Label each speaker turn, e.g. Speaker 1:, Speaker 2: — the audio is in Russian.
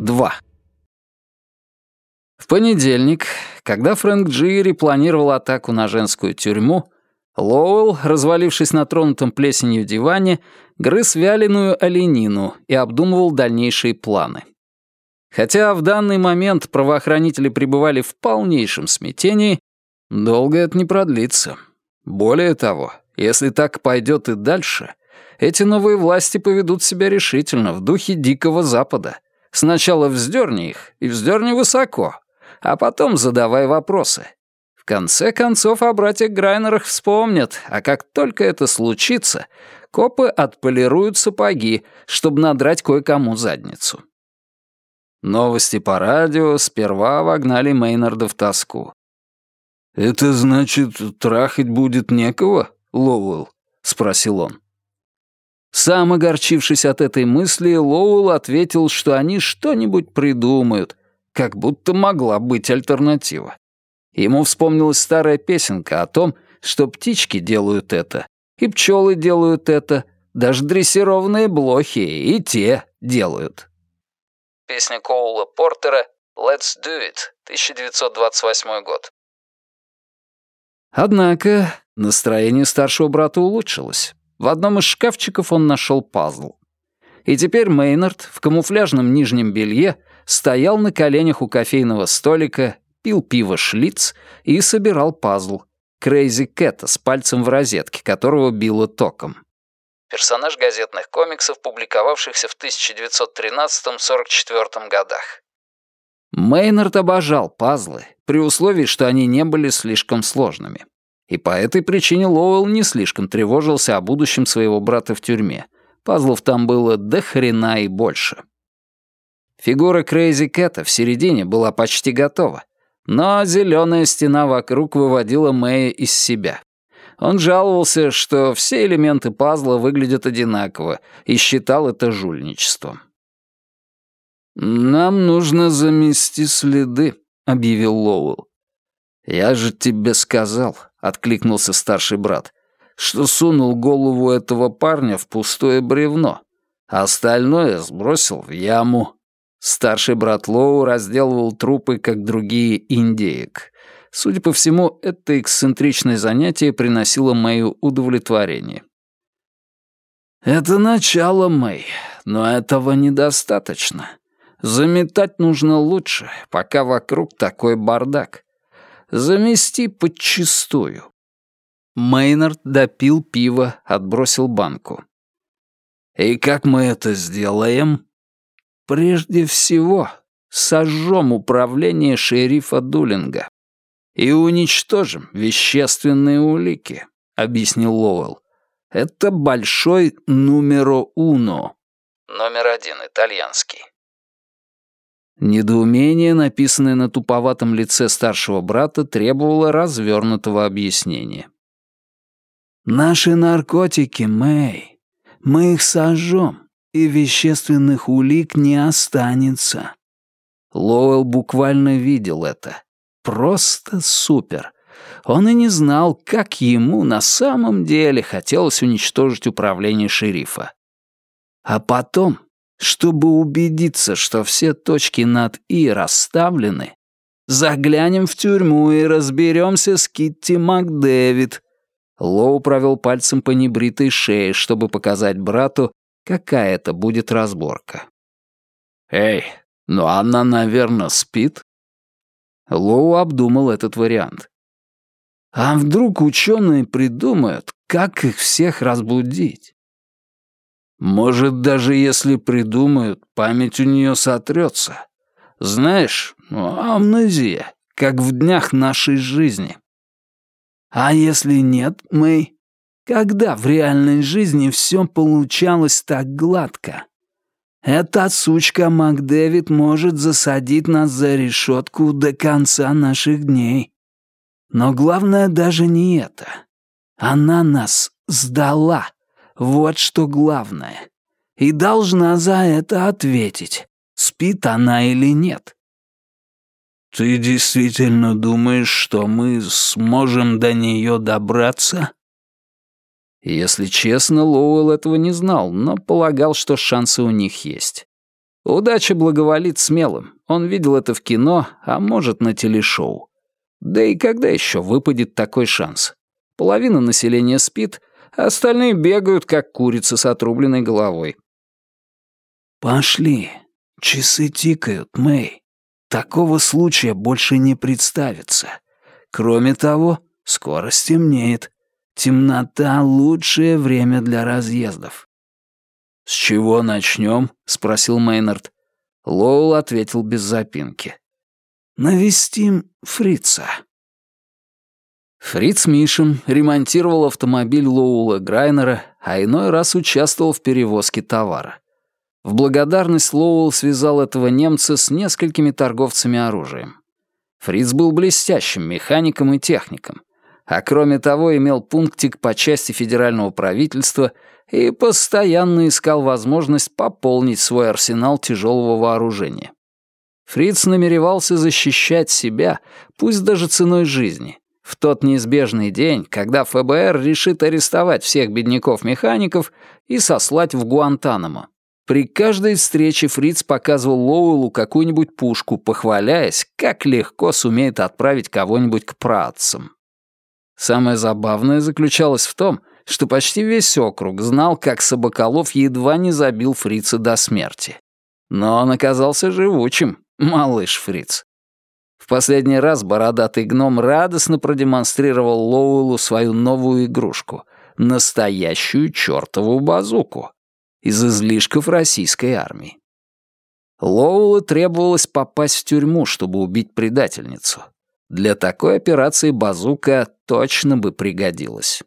Speaker 1: 2. В понедельник, когда Фрэнк Джири планировал атаку на женскую тюрьму, Лоуэлл, развалившись на тронутом плесенью диване, грыз вяленую оленину и обдумывал дальнейшие планы. Хотя в данный момент правоохранители пребывали в полнейшем смятении, долго это не продлится. Более того, если так пойдет и дальше, эти новые власти поведут себя решительно, в духе Дикого Запада. Сначала вздерни их, и вздерни высоко, а потом задавай вопросы. В конце концов, о братьях Грайнерах вспомнят, а как только это случится, копы отполируют сапоги, чтобы надрать кое-кому задницу. Новости по радио сперва вогнали Мейнарда в тоску. «Это значит, трахать будет некого, Лоуэлл?» — спросил он. Сам огорчившись от этой мысли, Лоуэлл ответил, что они что-нибудь придумают, как будто могла быть альтернатива. Ему вспомнилась старая песенка о том, что птички делают это, и пчелы делают это, даже дрессированные блохи и те делают.
Speaker 2: Песня Коула Портера «Let's do it», 1928 год.
Speaker 1: Однако настроение старшего брата улучшилось. В одном из шкафчиков он нашел пазл. И теперь Мейнард в камуфляжном нижнем белье стоял на коленях у кофейного столика, пил пиво «Шлиц» и собирал пазл. Крейзи Кэта с пальцем в розетке, которого било током
Speaker 2: персонаж газетных комиксов, публиковавшихся в 1913-44 годах.
Speaker 1: Мейнард обожал пазлы, при условии, что они не были слишком сложными. И по этой причине Лоуэлл не слишком тревожился о будущем своего брата в тюрьме. Пазлов там было до хрена и больше. Фигура Крейзи Кэта в середине была почти готова, но зеленая стена вокруг выводила Мэя из себя. Он жаловался, что все элементы пазла выглядят одинаково, и считал это жульничеством. «Нам нужно замести следы», — объявил Лоуэлл. «Я же тебе сказал», — откликнулся старший брат, «что сунул голову этого парня в пустое бревно, а остальное сбросил в яму». Старший брат Лоу разделывал трупы, как другие индеек. Судя по всему, это эксцентричное занятие приносило Мэю удовлетворение. «Это начало, Мэй, но этого недостаточно. Заметать нужно лучше, пока вокруг такой бардак. Замести подчистую». Мейнард допил пиво, отбросил банку. «И как мы это сделаем?» «Прежде всего, сожжем управление шерифа Дулинга и уничтожим вещественные улики», — объяснил Лоуэлл. «Это большой numero uno».
Speaker 2: Номер один, итальянский.
Speaker 1: Недоумение, написанное на туповатом лице старшего брата, требовало развернутого объяснения. «Наши наркотики, Мэй, мы их сожжем, и вещественных улик не останется». Лоуэлл буквально видел это. Просто супер. Он и не знал, как ему на самом деле хотелось уничтожить управление шерифа. А потом, чтобы убедиться, что все точки над «и» расставлены, заглянем в тюрьму и разберемся с Китти МакДэвид. Лоу провел пальцем по небритой шее, чтобы показать брату, какая это будет разборка. «Эй, ну она, наверное, спит?» Лоу обдумал этот вариант. А вдруг ученые придумают, как их всех разбудить? Может, даже если придумают, память у нее сотрется. Знаешь, ну, амнезия, как в днях нашей жизни. А если нет, Мэй? Когда в реальной жизни все получалось так гладко? Эта сучка МакДэвид может засадить нас за решетку до конца наших дней. Но главное даже не это. Она нас сдала. Вот что главное. И должна за это ответить, спит она или нет. «Ты действительно думаешь, что мы сможем до нее добраться?» Если честно, Лоуэлл этого не знал, но полагал, что шансы у них есть. Удача благоволит смелым. Он видел это в кино, а может, на телешоу. Да и когда еще выпадет такой шанс? Половина населения спит, остальные бегают, как курицы с отрубленной головой. «Пошли. Часы тикают, Мэй. Такого случая больше не представится. Кроме того, скоро стемнеет. Темнота — лучшее время для разъездов. «С чего начнем?» — спросил Мейнард. Лоул ответил без запинки. «Навестим фрица». Фриц Мишин ремонтировал автомобиль Лоула Грайнера, а иной раз участвовал в перевозке товара. В благодарность Лоуэлл связал этого немца с несколькими торговцами оружием. Фриц был блестящим механиком и техником, а кроме того имел пунктик по части федерального правительства и постоянно искал возможность пополнить свой арсенал тяжелого вооружения. Фриц намеревался защищать себя, пусть даже ценой жизни, в тот неизбежный день, когда ФБР решит арестовать всех бедняков-механиков и сослать в Гуантанамо. При каждой встрече Фриц показывал Лоуэллу какую-нибудь пушку, похваляясь, как легко сумеет отправить кого-нибудь к працам. Самое забавное заключалось в том, что почти весь округ знал, как Собаколов едва не забил Фрица до смерти. Но он оказался живучим, малыш Фриц. В последний раз бородатый гном радостно продемонстрировал Лоуэллу свою новую игрушку — настоящую чертову базуку из излишков российской армии. Лоуэлу требовалось попасть в тюрьму, чтобы убить предательницу. Для такой операции базука точно бы пригодилась.